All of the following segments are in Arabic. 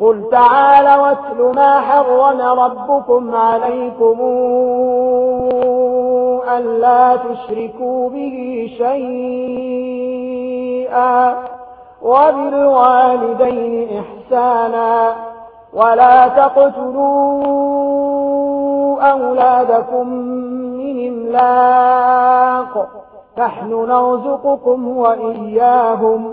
قل تعال واتل ما حرم ربكم عليكم ألا تشركوا به شيئا وبالوالدين إحسانا ولا تقتلوا أولادكم من إملاق نحن نرزقكم وإياهم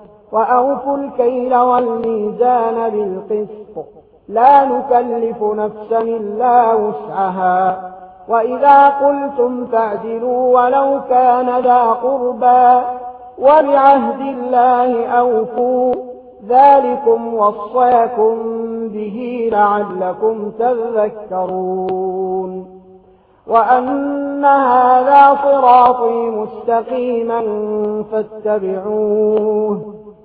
وأوفوا الكيل والميزان بالقسط. لا نكلف نفسا إلا وسعها. وإذا قلتم فاعدلوا ولو كان ذا قربا وبعهد الله أوفوا. ذلكم وصيكم به لعلكم تذكرون. وأن هذا صراطي مستقيما فاتبعوه.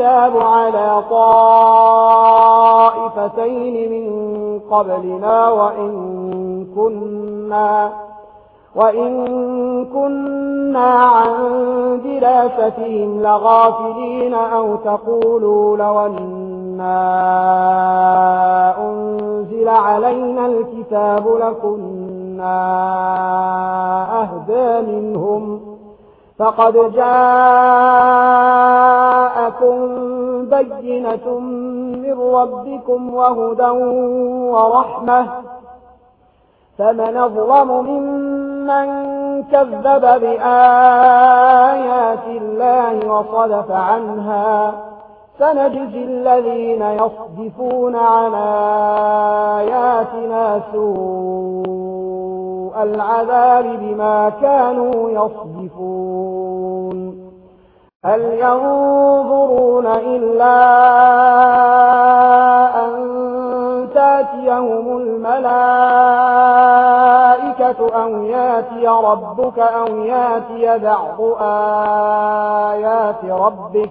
الكتاب على طائفتين من قبلنا وإن كنا وإن كنا عن دراستهم لغافلين أو تقولوا لو أنا أنزل علينا الكتاب لكنا أهدى منه فقد جاءكم بينة من ربكم وهدى ورحمة. فمن أظلم ممن كذب بآيات الله وصدف عنها. سنجزي الذين يصدفون على آياتنا سور العذاب بما كانوا يصدفون. هل ينظرون إلا أن تأتيهم الملائكة أو يأتي ربك أو يأتي بعض آيات ربك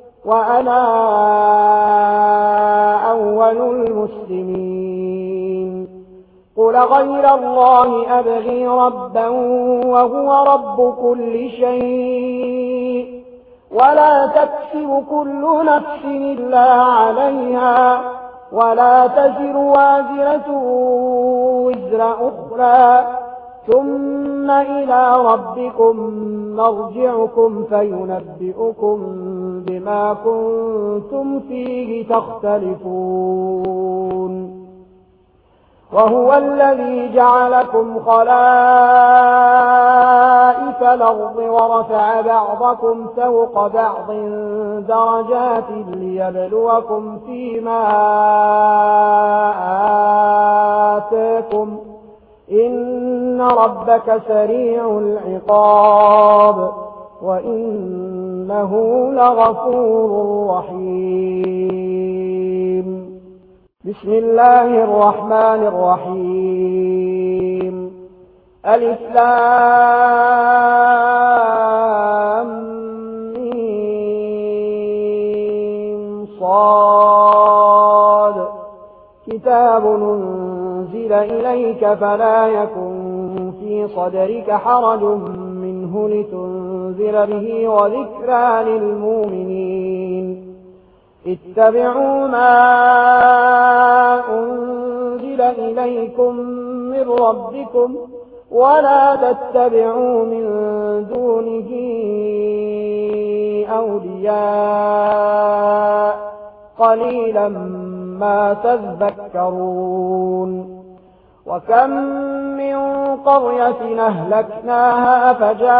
وأنا أول المسلمين. قل غير الله أبغي ربا وهو رب كل شيء. ولا تكسب كل نفس إلا عليها. ولا تزر وازرة وزر أخرى. ثم إلى ربكم مرجعكم فينبئكم بما كنتم فيه تختلفون وهو الذي جعلكم خلائف الأرض ورفع بعضكم سوق بعض درجات ليبلوكم فيما آتاكم إن ربك سريع العقاب وإنه لغفور رحيم. بسم الله الرحمن الرحيم. الإسلام صاد. كتاب ننزل إليك فلا يكن في صدرك حرج منه لتنزل لتنذر بِهِ وَذِكْرَى لِلْمُؤْمِنِينَ. اتبعوا ما أنزل إليكم من ربكم ولا تتبعوا من دونه أولياء. قليلا ما تذكرون. وكم من قرية أهلكناها فجاءها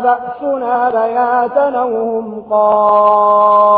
بأسنا بياتنا وهم قائلون.